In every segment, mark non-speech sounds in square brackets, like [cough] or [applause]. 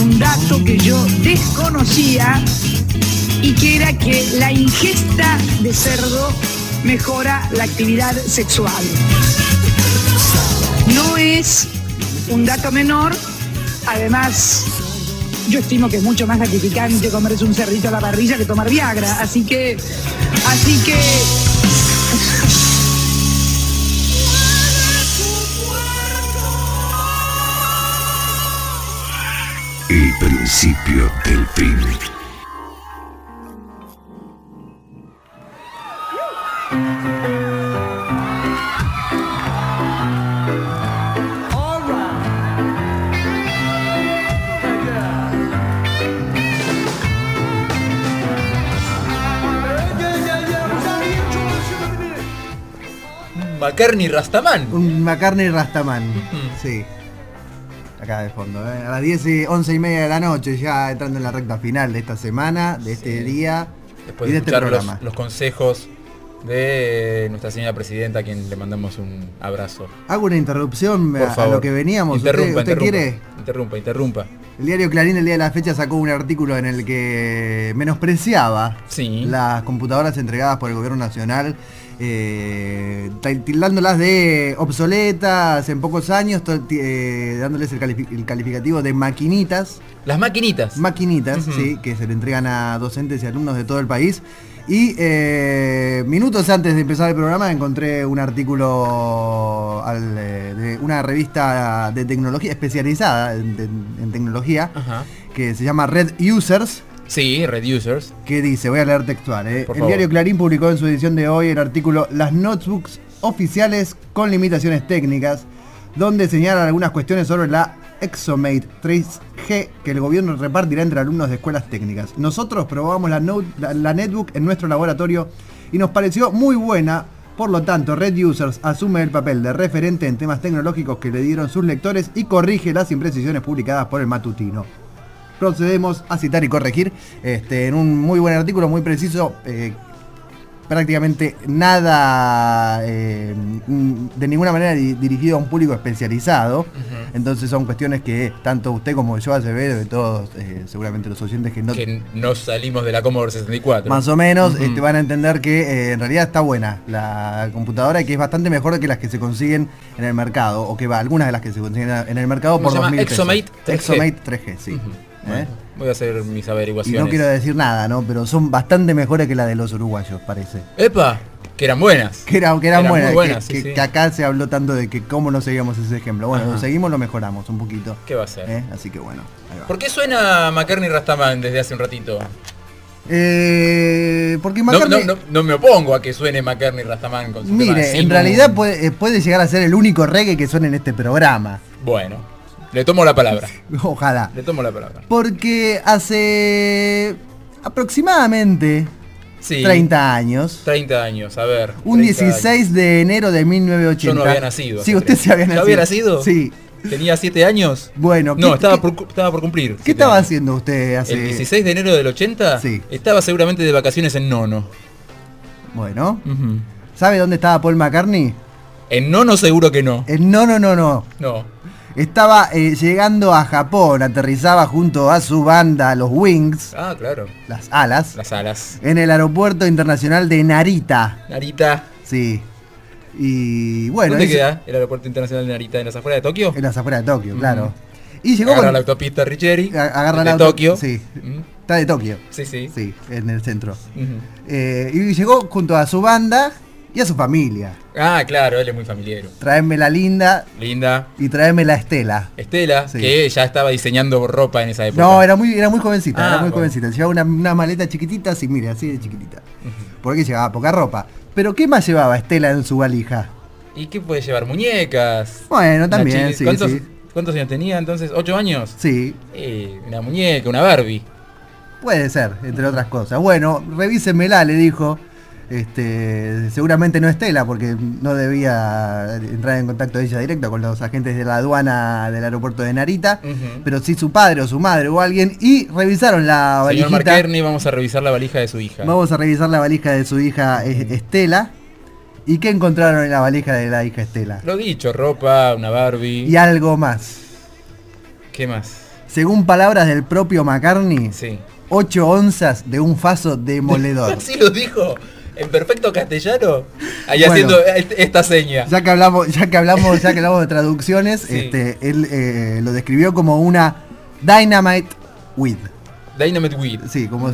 Un dato que yo desconocía y que era que la ingesta de cerdo mejora la actividad sexual. No es un dato menor, además yo estimo que es mucho más gratificante comerse un cerdito a la parrilla que tomar Viagra, así que, así que El principio del fin. McCartney Rastaman. Un McCartney Rastaman. Sí. Acá de fondo, ¿eh? A las 10 y 11 y media de la noche, ya entrando en la recta final de esta semana, de este día Después y de de este escuchar los, los consejos de nuestra señora presidenta, a quien le mandamos un abrazo. Hago una interrupción Por a, lo que veníamos. ¿Usted- Interrumpa, ¿Usted, interrumpa. quiere? Interrumpa, interrumpa. El diario Clarín el día de la fecha sacó un artículo en el que menospreciaba Sí. las computadoras entregadas por el gobierno nacional, eh, tildándolas de obsoletas en pocos años, eh, dándoles el, califi- el calificativo de maquinitas. Las maquinitas. Maquinitas, sí, que se le entregan a docentes y alumnos de todo el país. Y eh, minutos antes de empezar el programa encontré un artículo al, eh, de una revista de tecnología especializada en, en- en tecnología Ajá. que se llama Red Users, Sí, Reducers. que dice, voy a leer textual, ¿eh? El favor. diario Clarín publicó en su edición de hoy el artículo Las notebooks oficiales con limitaciones técnicas, donde señalan algunas cuestiones sobre la Exomate 3G que el gobierno repartirá entre alumnos de escuelas técnicas. Nosotros probamos la, note- la- la netbook en nuestro laboratorio y nos pareció muy buena. Por lo tanto, Red Users asume el papel de referente en temas tecnológicos que le dieron sus lectores y corrige las imprecisiones publicadas por el matutino procedemos a citar y corregir este, en un muy buen artículo, muy preciso, eh, prácticamente nada eh, de ninguna manera di- dirigido a un público especializado. Entonces son cuestiones que tanto usted como yo, Acevedo, y todos, eh, seguramente los oyentes que no... Que no salimos de la Commodore 64. Más o menos este, van a entender que eh, en realidad está buena la computadora y que es bastante mejor que las que se consiguen en el mercado, o que va, algunas de las que se consiguen en el mercado ¿Cómo por se llama? 2.000 pesos. Exomate 3G. Exomate 3G, sí. Bueno, voy a hacer mis Y averiguaciones. no quiero decir nada, ¿no? Pero son bastante mejores que la de los uruguayos, parece. ¡Epa! Que eran buenas. Que, era- que eran buenas, buenas, que, sí, que- sí. que acá se habló tanto de que cómo no seguíamos ese ejemplo. Bueno, Ajá. lo seguimos, lo mejoramos un poquito. ¿Qué va a ser? ¿eh? Así que bueno, ahí va. ¿Por qué suena McCartney Rastaman desde hace un ratito? Eh, porque No, McCartney, no, no, no me opongo a que suene McCartney Rastaman con su tema mire, en Simon. realidad puede, eh, puede llegar a ser el único reggae que suena en este programa. Bueno, le tomo la palabra. [laughs] Ojalá. Le tomo la palabra. Porque hace aproximadamente Sí. 30 años, 30 años, a ver. un 30 años. 16 de enero de 1980. Yo no había nacido. Sí, usted 30. se había ¿Ya nacido. había nacido? Sí. ¿Tenía 7 años? Bueno, No, ¿qué- estaba, por, estaba por cumplir. ¿Qué estaba años. haciendo usted hace...? El 16 de enero del 80 Sí. estaba seguramente de vacaciones en Nono. Bueno, Ujú. ¿sabe dónde estaba Paul McCartney? En Nono seguro que no. Eh, no, no, no, no. Estaba eh, llegando a Japón, aterrizaba junto a su banda, los Wings, Ah, claro. las alas, Las alas. en el aeropuerto internacional de Narita. Narita. Sí. Y bueno, ¿Dónde queda el aeropuerto internacional de Narita? ¿En las afueras de Tokio? en las afueras de Tokio, claro. Y llegó Agarra con- la autopista Richeri. agarra de el auto- Tokio. Sí. Mm, Está de Tokio. Sí, sí. Sí, en el centro. Eh, y llegó junto a su banda y a su familia. Ah, claro, él es muy familiar. Traeme la linda Linda. y traeme la Estela. Estela, Sí. que ya estaba diseñando ropa en esa época. No, era muy, era muy jovencita, Ah, era muy bueno. jovencita. Llevaba una, una maleta chiquitita, así, mire, así de chiquitita. Porque llevaba poca ropa. Pero ¿qué más llevaba Estela en su valija? ¿Y qué puede llevar? Muñecas. Bueno, también, sí, ¿Cuántos, sí. ¿Cuántos años tenía entonces? ¿Ocho años? Sí, Eh, una muñeca, una Barbie. puede ser, entre otras cosas. Bueno, revísemela, le dijo. Este, seguramente no Estela, porque no debía entrar en contacto ella directo con los agentes de la aduana del aeropuerto de Narita, pero sí su padre o su madre o alguien, y revisaron la Señor valijita. Marquerni, vamos a revisar la valija de su hija. Vamos a revisar la valija de su hija Estela. ¿Y qué encontraron en la valija de la hija Estela? Lo dicho, ropa, una Barbie. Y algo más. ¿Qué más? Según palabras del propio McCartney, Sí. 8 onzas de un faso demoledor. [laughs] ¿Así lo dijo? ¿En perfecto castellano? Ahí Bueno. haciendo est- esta seña. Ya que hablamos, ya que hablamos, ya que hablamos de traducciones, Sí. este, él eh, lo describió como una dynamite with. Dynamite Weed. Sí, como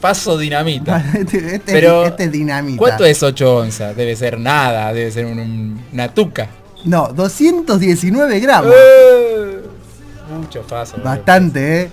Faso dinamita. [laughs] este, este- Pero, este es dinamita. ¿Cuánto es 8 onzas? Debe ser nada, debe ser un- un- una tuca. No, 219 gramos. Eh, Mucho faso. boludo. Bastante, ¿eh?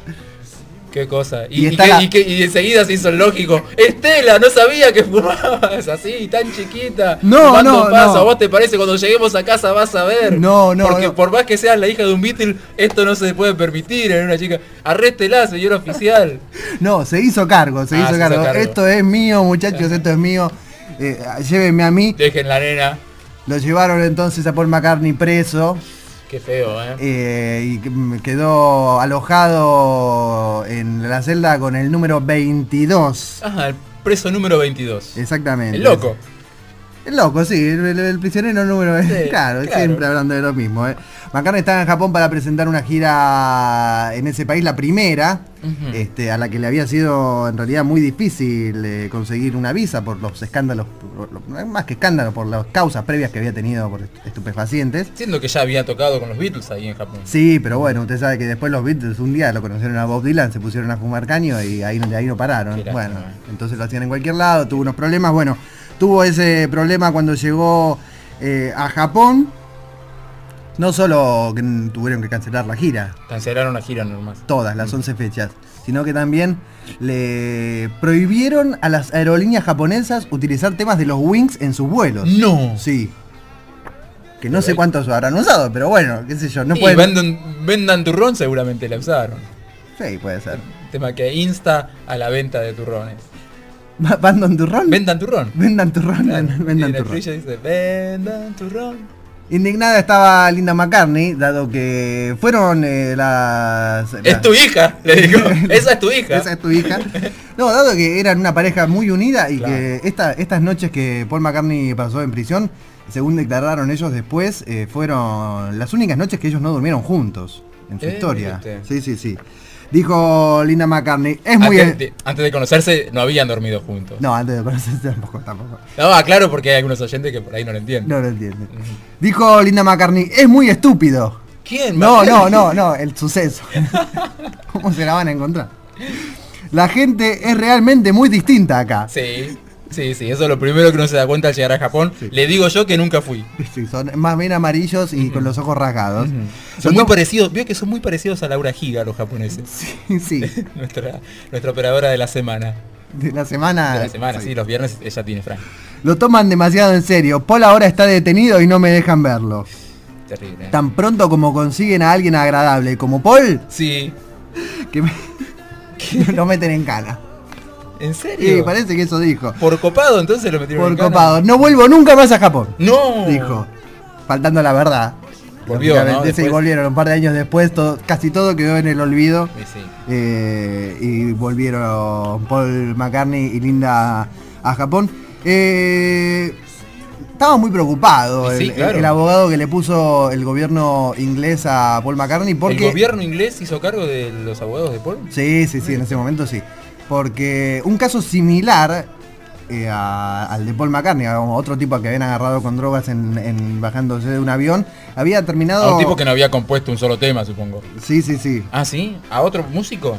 Qué cosa. Y Y, y la- y enseguida se hizo lógico. Estela, no sabía que fumabas así, tan chiquita. No, no, paso. no. ¿A vos te parece cuando lleguemos a casa vas a ver? No, no, Porque no. por más que seas la hija de un Beatle, esto no se puede permitir en una chica. Arréstela, señor oficial. [laughs] No, se hizo cargo, se Ah, hizo se hizo cargo. cargo. Esto es mío, muchachos, esto es mío. Eh, llévenme a mí. Dejen la nena. Lo llevaron entonces a Paul McCartney preso. Qué feo, eh. eh, y que- quedó alojado en la celda con el número 22. Ajá, el preso número 22. Exactamente. El loco. Loco, sí, el, prisionero número Sí, [laughs] claro, claro. siempre hablando de lo mismo. ¿eh? McCartney estaba en Japón para presentar una gira en ese país, la primera, este, a la que le había sido en realidad muy difícil eh, conseguir una visa por los escándalos, por lo- más que escándalos, por las causas previas que había tenido por est- estupefacientes. Siendo que ya había tocado con los Beatles ahí en Japón. Sí, pero bueno, usted sabe que después los Beatles un día lo conocieron a Bob Dylan, se pusieron a fumar caño y ahí, no- de ahí no pararon. Bueno, entonces lo hacían en cualquier lado, tuvo unos problemas. Bueno, tuvo ese problema cuando llegó eh, a Japón. No solo que tuvieron que cancelar la gira, Cancelaron la gira normal. todas las 11 fechas, sino que también le prohibieron a las aerolíneas japonesas utilizar temas de los Wings en sus vuelos. No. Sí. Que no Pero sé cuántos habrán usado, pero bueno, qué sé yo, no y pueden... vendan, vendan turrón seguramente la usaron. Sí, puede ser. Tema que insta a la venta de turrones. ¿Vendan turrón? Vendan turrón. Vendan turrón, vendan- turrón. estribillo dice, vendan turrón. Indignada estaba Linda McCartney, dado que fueron eh, las... Es tu hija, [laughs] le digo. Esa es tu hija. Esa es tu hija. No, dado que eran una pareja muy unida y Claro. que esta- estas noches que Paul McCartney pasó en prisión, según declararon ellos después, eh, fueron las únicas noches que ellos no durmieron juntos en su Eh, historia. Sí, sí, sí. Dijo Linda McCartney, es muy... antes, de, antes de conocerse no habían dormido juntos. No, antes de conocerse [laughs] tampoco, tampoco. No, aclaro porque hay algunos oyentes que por ahí no lo entienden. No lo entiende. Dijo Linda McCartney, es muy estúpido. ¿Quién? No, no, no, no, el suceso. [laughs] ¿Cómo se la van a encontrar? La gente es realmente muy distinta acá. Sí, sí, sí, eso es lo primero que uno se da cuenta al llegar a Japón. Le digo yo que nunca fui. Sí, son más bien amarillos y con los ojos rasgados. Son muy parecidos, veo que son muy parecidos a Laura Giga los japoneses. [laughs] Sí, sí, [laughs] nuestra, nuestra operadora de la semana. de la semana. De la semana, sí. sí, los viernes ella tiene Frank. Lo toman demasiado en serio. Paul ahora está detenido y no me dejan verlo. Terrible. ¿eh? Tan pronto como consiguen a alguien agradable como Paul, Sí. que me- [laughs] lo meten en cana. ¿En serio? Y parece que eso dijo. Por copado entonces lo metieron Por en copado. No vuelvo nunca más a Japón. No. dijo, faltando la verdad. Volvió, ¿no? sí, Después- volvieron un par de años después, todo- casi todo quedó en el olvido. Sí, sí. eh, y volvieron Paul McCartney y Linda a Japón. Eh, estaba muy preocupado sí, el, claro. el abogado que le puso el gobierno inglés a Paul McCartney porque... ¿El gobierno inglés hizo cargo de los abogados de Paul? Sí, sí, sí, en ese momento sí. Porque un caso similar eh, a- al de Paul McCartney, a otro tipo que habían agarrado con drogas en, en- bajándose de un avión, había terminado... A un tipo que no había compuesto un solo tema, supongo. Sí, sí, sí. ¿Ah, sí? ¿A otro músico?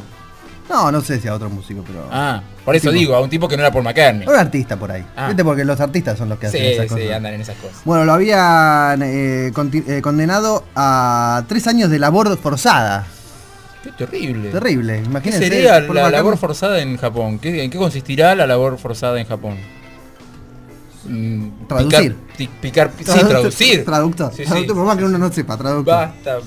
No, no sé si a otro músico, pero... Ah, por eso Tipo. digo, a un tipo que no era Paul McCartney. Un artista por ahí. Ah. ¿Viste? Porque los artistas son los que hacen Sí, esas sí, cosas. andan en esas cosas. Bueno, lo habían eh, eh, condenado a tres años de labor forzada. Qué terrible. Terrible, ¿Qué imagínense. sería Paul la McCartney- labor forzada en Japón? ¿Qué- ¿En qué consistirá la labor forzada en Japón? Mm, Traducir. Picar, ti- picar- sí, Traductor- traducir. Traductor. Sí, sí. Traductor, por más que uno no sepa, traductor. Basta,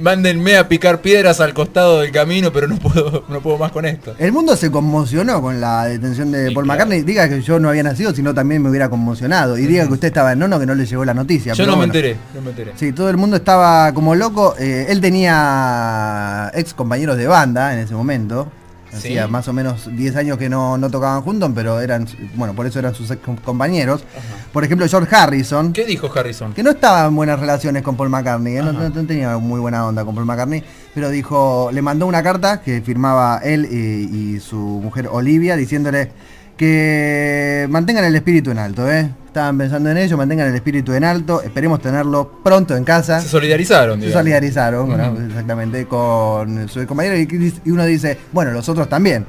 Mándenme a picar piedras al costado del camino, pero no puedo, no puedo más con esto. El mundo se conmocionó con la detención de Sí, Paul claro. McCartney. Diga que yo no había nacido, sino también me hubiera conmocionado. Y diga que usted estaba en nono que no le llegó la noticia. Yo pero no me bueno. enteré, no me enteré. Sí, todo el mundo estaba como loco. Eh, él tenía ex compañeros de banda en ese momento. Sí. Hacía más o menos 10 años que no, no tocaban juntos, pero eran, bueno, por eso eran sus ex compañeros. Por ejemplo, George Harrison, ¿Qué dijo Harrison? que no estaba en buenas relaciones con Paul McCartney, ¿eh? no, Ajá. no- no tenía muy buena onda con Paul McCartney, pero dijo, le mandó una carta que firmaba él y, y su mujer Olivia, diciéndole que mantengan el espíritu en alto, ¿eh? Estaban pensando en ello, mantengan el espíritu en alto, esperemos tenerlo pronto en casa. Se solidarizaron, Se digamos. solidarizaron, bueno, Ujú. exactamente, con su compañero y, y uno dice, bueno, los otros también.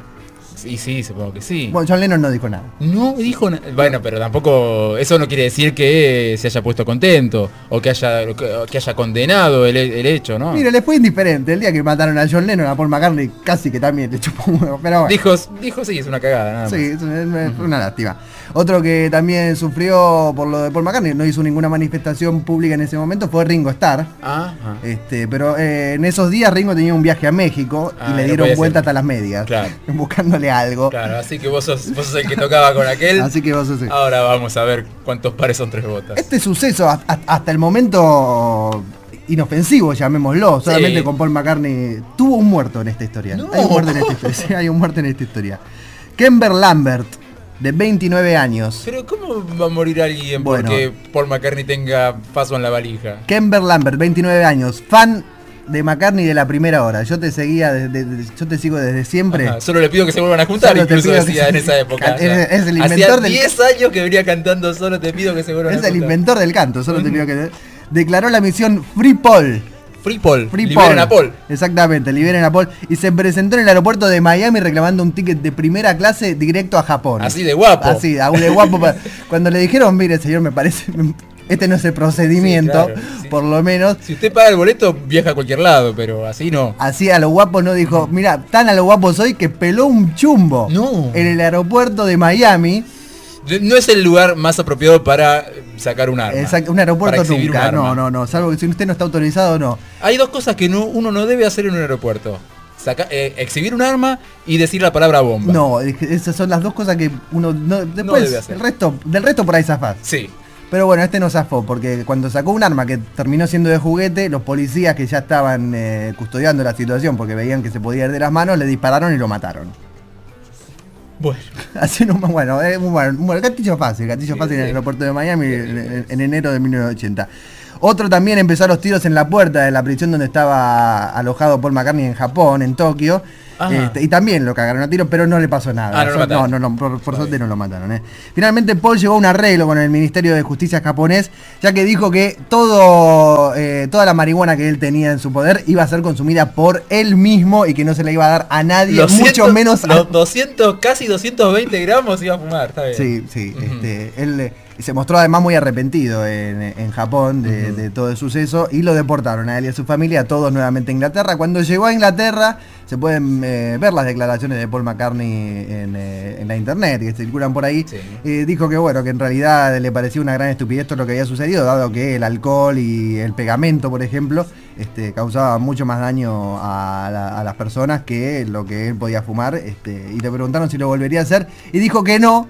Sí, sí, supongo que sí. Bueno, John Lennon no dijo nada. No dijo nada. Bueno, pero tampoco. Eso no quiere decir que se haya puesto contento o que haya, que, haya condenado el, el hecho, ¿no? Mire, le fue indiferente. El día que mataron a John Lennon, a Paul McCartney, casi que también le chupó un huevo. Pero bueno. Dijo, dijo, sí, es una cagada, nada más. Sí, es una, es una lástima. Otro que también sufrió por lo de Paul McCartney, no hizo ninguna manifestación pública en ese momento, fue Ringo Starr. Ah, ah. Este, pero eh, en esos días Ringo tenía un viaje a México Ah, y le no dieron vuelta hasta las medias, Claro. [laughs] buscándole algo. Claro, así que vos sos, vos sos el que tocaba con aquel. [laughs] Así que vos sos- Ahora vamos a ver cuántos pares son tres botas. Este suceso hasta el momento inofensivo, llamémoslo, solamente Sí. con Paul McCartney, tuvo un muerto en esta historia. No. Hay un muerto en esta historia. [laughs] hay un muerto en esta historia. Kember Lambert, de 29 años. Pero ¿cómo va a morir alguien Bueno. porque Paul McCartney tenga paso en la valija? Kember Lambert, 29 años, fan de McCartney de la primera hora. Yo te seguía, desde, yo te sigo desde siempre. Ajá, solo le pido que se vuelvan a juntar, Solo incluso decía se- en esa [laughs] época. Es- el Hacía inventor del- 10 años que venía cantando solo te pido que se vuelvan a Es el juntar. inventor del canto, solo te pido que declaró la misión Free Paul. Free Paul. Free liberen Paul. a Paul. Exactamente, liberen a Paul. Y se presentó en el aeropuerto de Miami reclamando un ticket de primera clase directo a Japón. Así de guapo. Así, aún de guapo. [laughs] Cuando le dijeron, mire señor, me parece, este no es el procedimiento, Sí, claro, sí. por lo menos. Si usted paga el boleto, viaja a cualquier lado, pero así no. Así a lo guapo no dijo, mira, tan a lo guapo soy que peló un chumbo No. en el aeropuerto de Miami. No es el lugar más apropiado para sacar un arma. Exacto, un aeropuerto un nunca. No, no, no. Salvo que si usted no está autorizado, no. Hay dos cosas que no- uno no debe hacer en un aeropuerto. Saca- eh, exhibir un arma y decir la palabra bomba. No, esas son las dos cosas que uno no. Después, debe hacer. el resto, del resto por ahí zafás. Sí. Pero bueno, este no zafó, porque cuando sacó un arma que terminó siendo de juguete, los policías que ya estaban eh, custodiando la situación porque veían que se podía ir de las manos, le dispararon y lo mataron. Bueno. [laughs] Así no, bueno, es un bueno, un bueno, gatillo fácil, gatillo fácil en el aeropuerto de Miami en enero de 1980. Otro también empezó a los tiros en la puerta de la prisión donde estaba alojado Paul McCartney en Japón, en Tokio. Este, y también lo cagaron a tiros, pero no le pasó nada. Ah, no mataron. no, no, por, por suerte no lo mataron. eh. Finalmente Paul llegó a un arreglo con el Ministerio de Justicia japonés, ya que dijo que todo, eh, toda la marihuana que él tenía en su poder iba a ser consumida por él mismo y que no se le iba a dar a nadie, Los mucho menos a Los 200, casi 220 gramos iba a fumar, está bien. Sí, sí. Este, él eh, se mostró además muy arrepentido en, en Japón de, de todo el suceso y lo deportaron a él y a su familia, todos nuevamente a Inglaterra. Cuando llegó a Inglaterra, se pueden eh, ver las declaraciones de Paul McCartney en, eh, en la internet que circulan por ahí. Sí. Eh, dijo que bueno, que en realidad le parecía una gran estupidez todo lo que había sucedido, dado que el alcohol y el pegamento, por ejemplo, este, causaba mucho más daño a, la- a las personas que lo que él podía fumar. Este, y le preguntaron si lo volvería a hacer y dijo que no,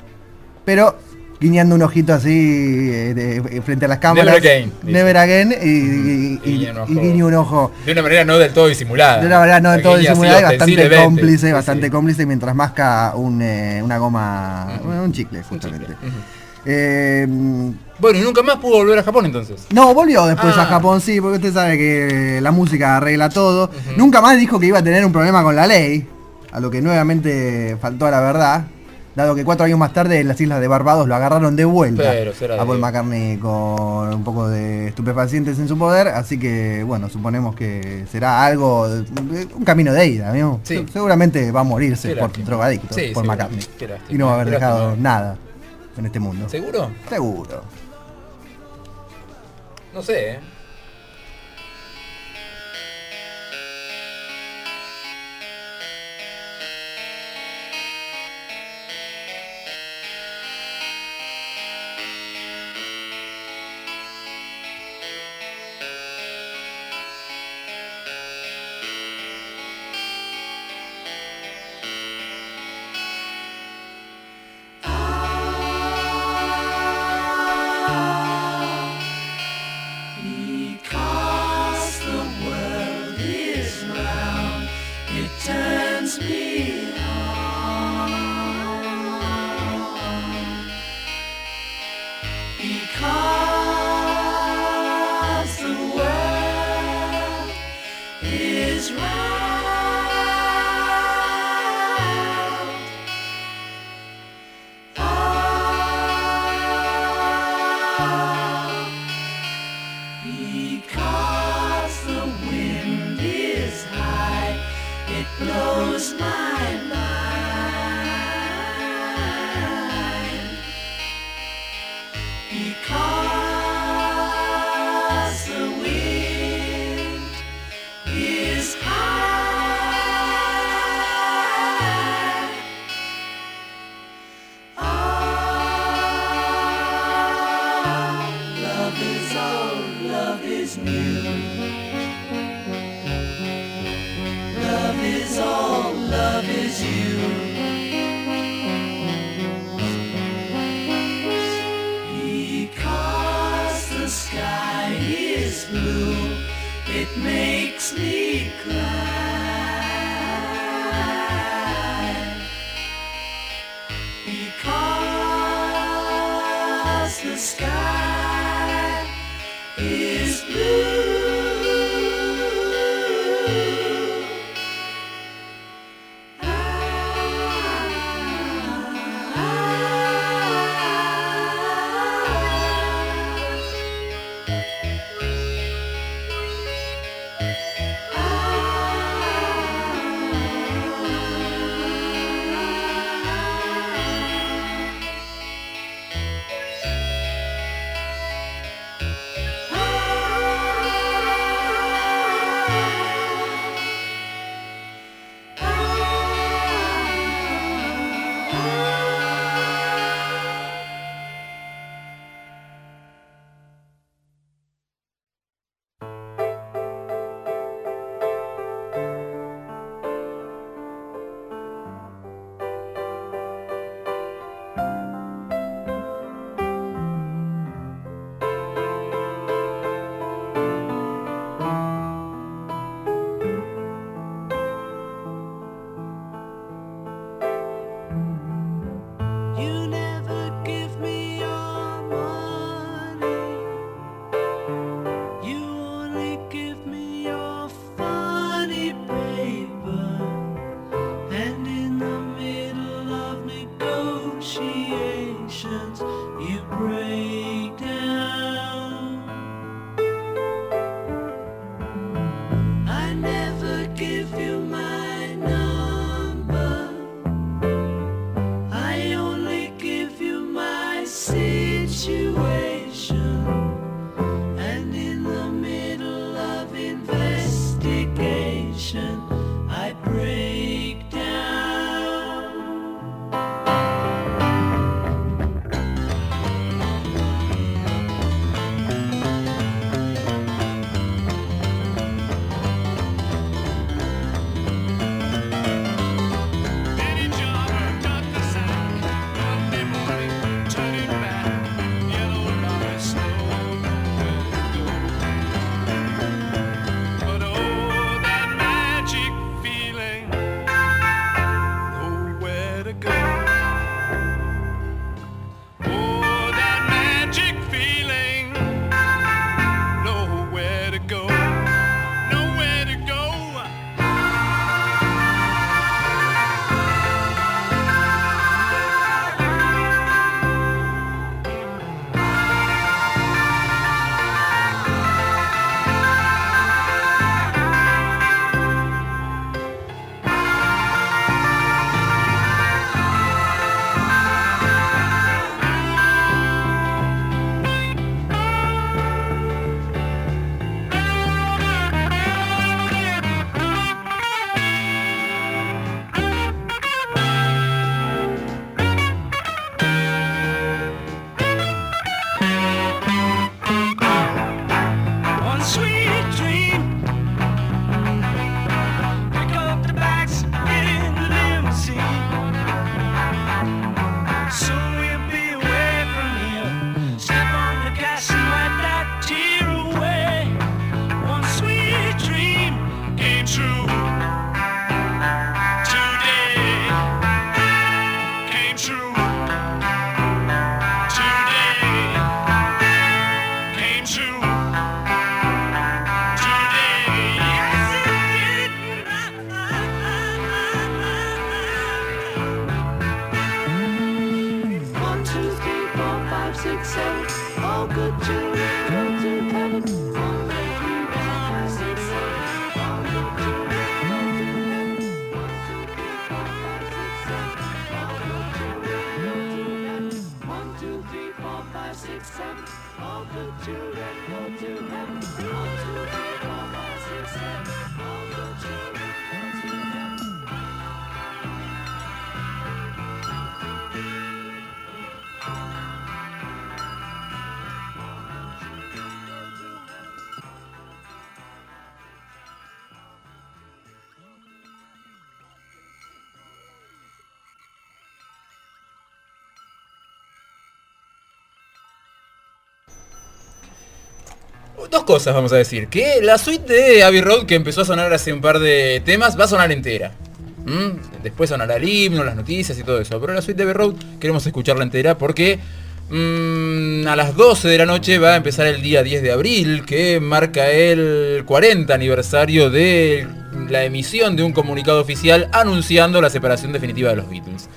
pero guiñando un ojito así eh, de- frente a las cámaras. Never again. Never again, y, y- Guiña un y ojo. guiña un ojo. De una manera no del todo disimulada. De una manera no de todo disimulada y bastante cómplice, bastante sí. cómplice mientras masca un, eh, una goma, un chicle Un justamente. chicle. Ujú. Eh, Bueno, y nunca más pudo volver a Japón entonces. no, volvió después Ah. a Japón, sí, porque usted sabe que la música arregla todo. Nunca más dijo que iba a tener un problema con la ley, a lo que nuevamente faltó a la verdad, dado que cuatro años más tarde en las islas de Barbados lo agarraron de vuelta Pero será a Paul McCartney con un poco de estupefacientes en su poder, así que bueno, suponemos que será algo, un camino de ida, ¿no? Sí. Se- Seguramente va a morirse por drogadicto, Sí, por. McCartney. Y no va a haber dejado nada en este mundo. ¿Seguro? Seguro. No sé, ¿eh? Yeah. Dos cosas vamos a decir. Que la suite de Abbey Road que empezó a sonar hace un par de temas va a sonar entera. ¿Mm? Después sonará el himno, las noticias y todo eso. Pero la suite de Abbey Road queremos escucharla entera porque mm, a las 12 de la noche va a empezar el día 10 de abril que marca el 40 aniversario de la emisión de un comunicado oficial anunciando la separación definitiva de los Beatles.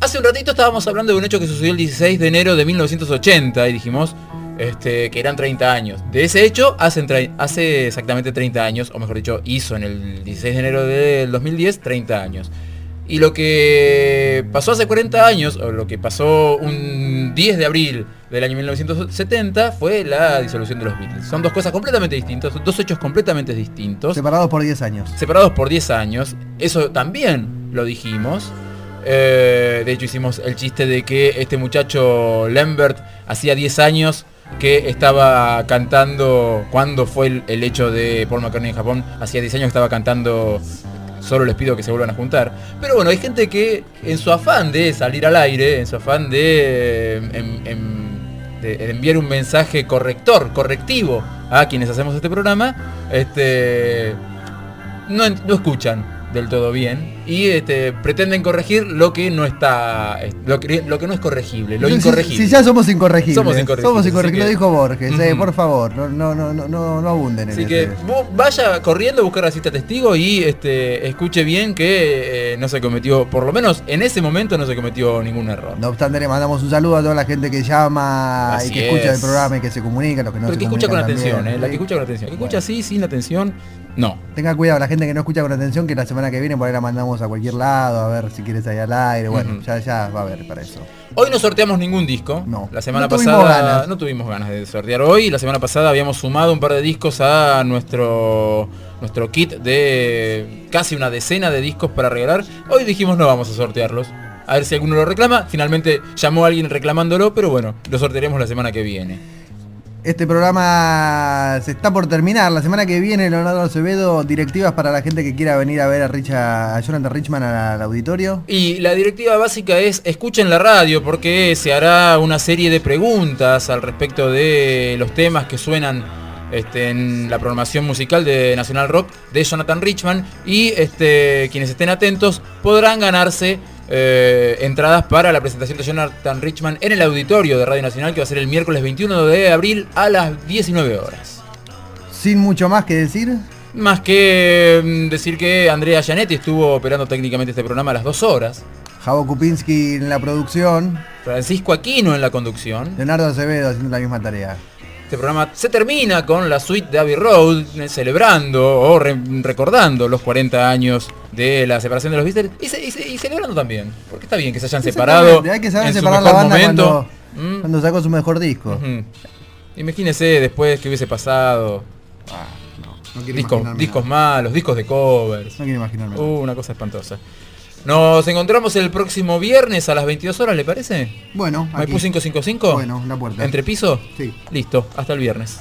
Hace un ratito estábamos hablando de un hecho que sucedió el 16 de enero de 1980 y dijimos este, que eran 30 años. De ese hecho, hace, exactamente 30 años, o mejor dicho, hizo en el 16 de enero del 2010 30 años. Y lo que pasó hace 40 años, o lo que pasó un 10 de abril del año 1970, fue la disolución de los Beatles. Son dos cosas completamente distintas, dos hechos completamente distintos Separados por 10 años. separados por 10 años. Eso también lo dijimos. Eh, de hecho hicimos el chiste de que este muchacho Lambert hacía 10 años que estaba cantando, cuando fue el, el hecho de Paul McCartney en Japón, hacía 10 años que estaba cantando Solo les pido que se vuelvan a juntar. Pero bueno, hay gente que en su afán de salir al aire, en su afán de, em- em- de enviar un mensaje corrector, correctivo a quienes hacemos este programa, este, no, no escuchan del todo bien y este, pretenden corregir lo que no está lo que, lo que no es corregible, lo incorregible. Si, ya somos incorregibles. Somos incorregibles, Somos así incorregibles. Lo dijo Borges. eh, por favor, no, no, no, no, no, abunden en Así que ese- vaya corriendo a buscar la cita testigo y este, escuche bien que eh, no se cometió, por lo menos en ese momento no se cometió ningún error. No obstante, le mandamos un saludo a toda la gente que llama Así y que escucha es. el programa y que se comunica, los que no Pero se que escucha con atención, eh, la que escucha con atención. Que escucha así, sin atención, no. Tenga cuidado, la gente que no escucha con atención, que la semana que viene por ahí la mandamos a cualquier lado, a ver si quieres ahí al aire. Bueno, ya, ya va a haber para eso. Hoy no sorteamos ningún disco. No. La semana No pasada ganas. no tuvimos ganas de sortear hoy. La semana pasada habíamos sumado un par de discos a nuestro nuestro kit de casi una decena de discos para regalar. Hoy dijimos no vamos a sortearlos. A ver si alguno lo reclama. Finalmente llamó a alguien reclamándolo, pero bueno, lo sortearemos la semana que viene. Este programa se está por terminar. La semana que viene, Leonardo Acevedo, directivas para la gente que quiera venir a ver a, Richa, a Jonathan Richman al auditorio. Y la directiva básica es escuchen la radio porque se hará una serie de preguntas al respecto de los temas que suenan este, en la programación musical de Nacional Rock de Jonathan Richman y este, quienes estén atentos podrán ganarse eh, entradas para la presentación de Jonathan Richman en el auditorio de Radio Nacional que va a ser el miércoles 21 de abril a las 19 horas. Sin mucho más que decir, Más que mm, decir que Andrea Gianetti estuvo operando técnicamente este programa a las 2 horas. Javo Kupinski en la producción, Francisco Aquino en la conducción. Leonardo Acevedo haciendo la misma tarea. Este programa se termina con la suite de Abbey Road, eh, celebrando o re- recordando los 40 años de la separación de los Beatles y, ce- y ce- y celebrando también, porque está bien que se hayan separado. Hay que saber en su separar la mejor banda momento. cuando, Mm, cuando sacó su mejor disco. ujú. Imagínese después que hubiese pasado. Ah, no, no Discos, discos malos, discos de covers. No quiero imaginarme. Uh, una cosa espantosa. Nos encontramos el próximo viernes a las 22 horas, ¿le parece? Bueno, aquí. Maipú 555. Bueno, la puerta. ¿Entre piso? Sí. Listo, hasta el viernes.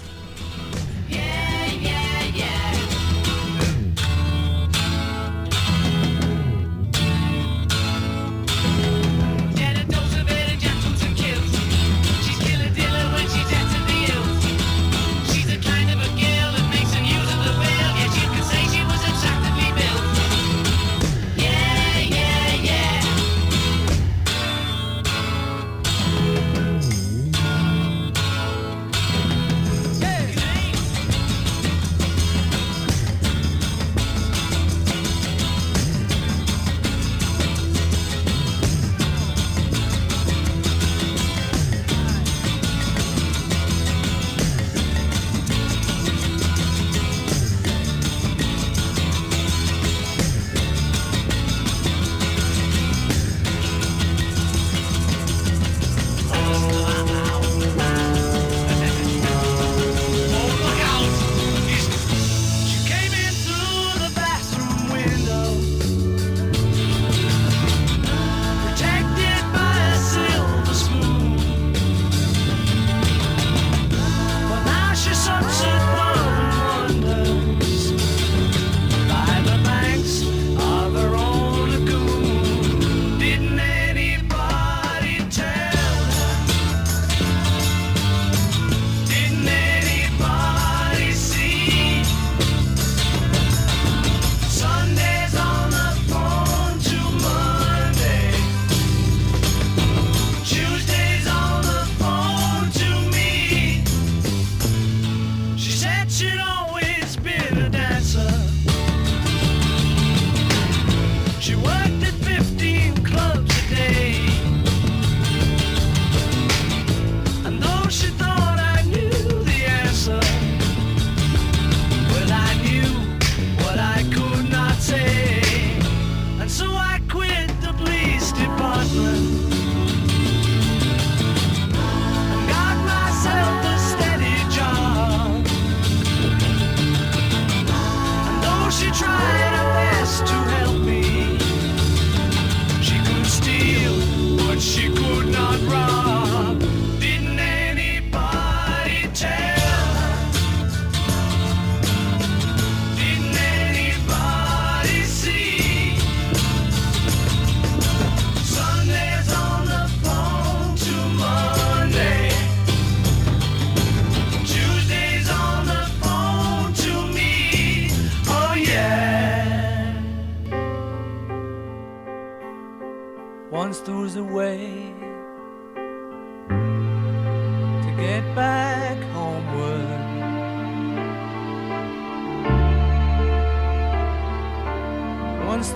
get back homeward.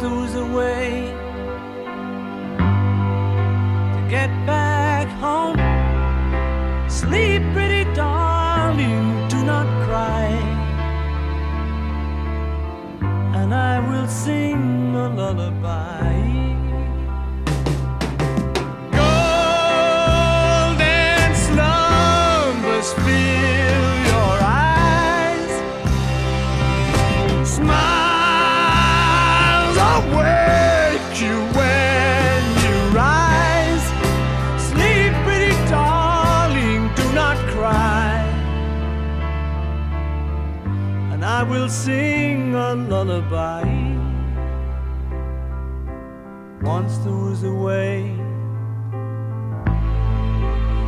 there's a way to get back home. Sleep, pretty darling, do not cry, and I will sing. nobody wants there was a way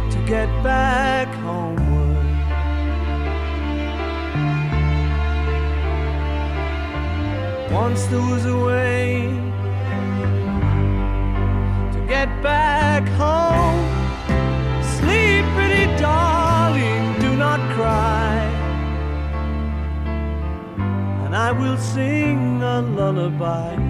to get back homeward. Wants there was a way to get back home. I will sing a lullaby.